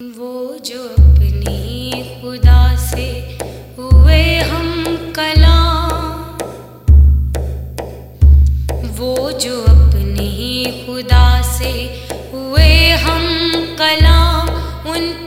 وہ جو اپنی خدا سے ہوئے ہم کلام۔ وہ جو اپنی خدا سے ہوئے ہم کلام، ان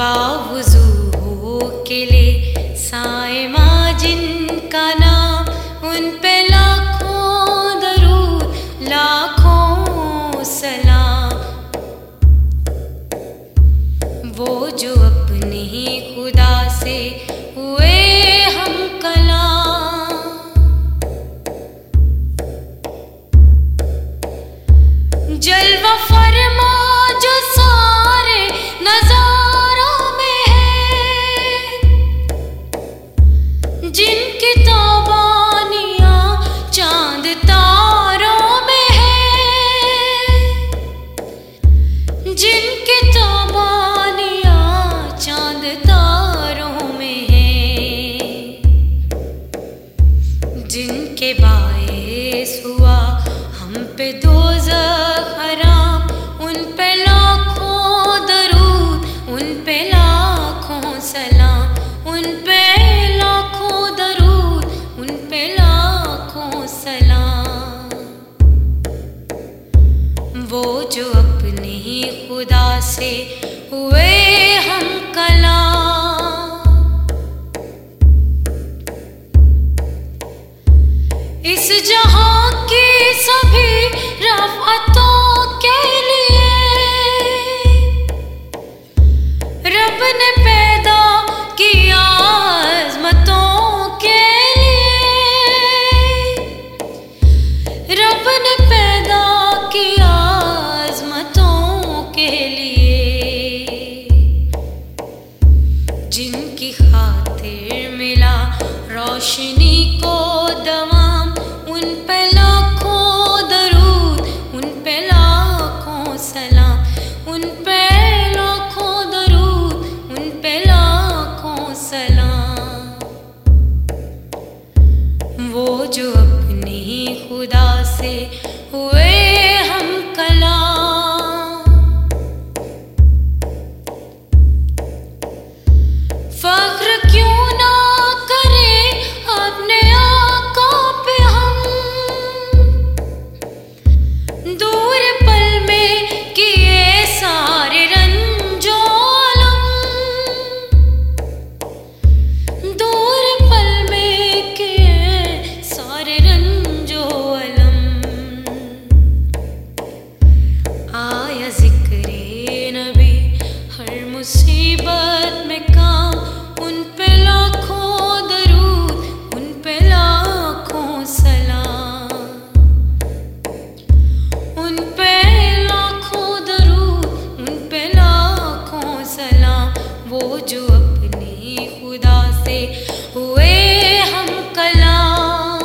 باوضو ہو کے لے سائمہ جن کا نام، ان پہ لاکھوں درود، لاکھوں سلام۔ وہ جو اپنے ہی خدا سے ہوئے ہم کلام۔ جلوہ جن باعث ہوا ہم پہ دوزخ حرام، ان پہ لاکھوں درود، ان پہ لاکھوں سلام، ان پہ لاکھوں درود، ان پہ لاکھوں سلام۔ وہ جو اپنے ہی خدا سے ہوئے ہم کلام اس جہاں کی سبھی رفتوں کے وہ جو اپنی خدا سے ہوئے ہم کلام۔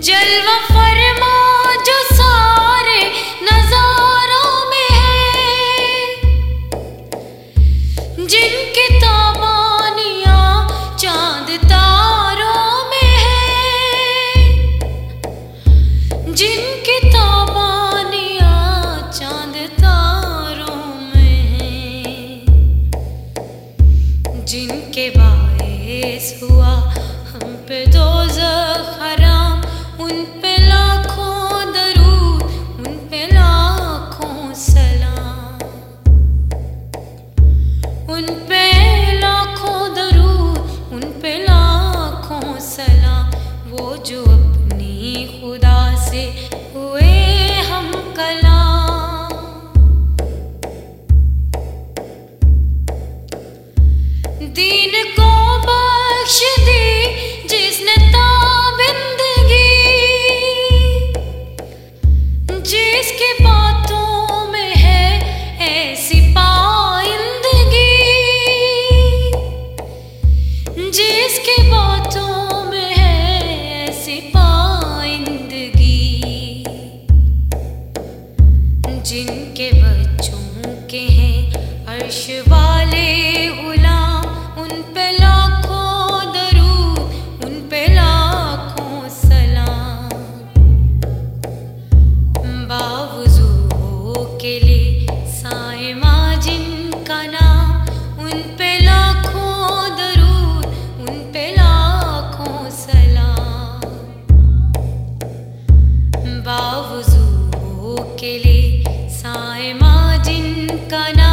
جلوہ فرما جو سارے نظاروں میں ہے، جن کے تابانیاں دین کو بخش دی، جس نے تابندگی۔ جس کی باتوں میں ہے ایسی پائندگی۔ جس کی باتوں میں ہے ایسی پائندگی باوضو کے لیے ماں جن کا نام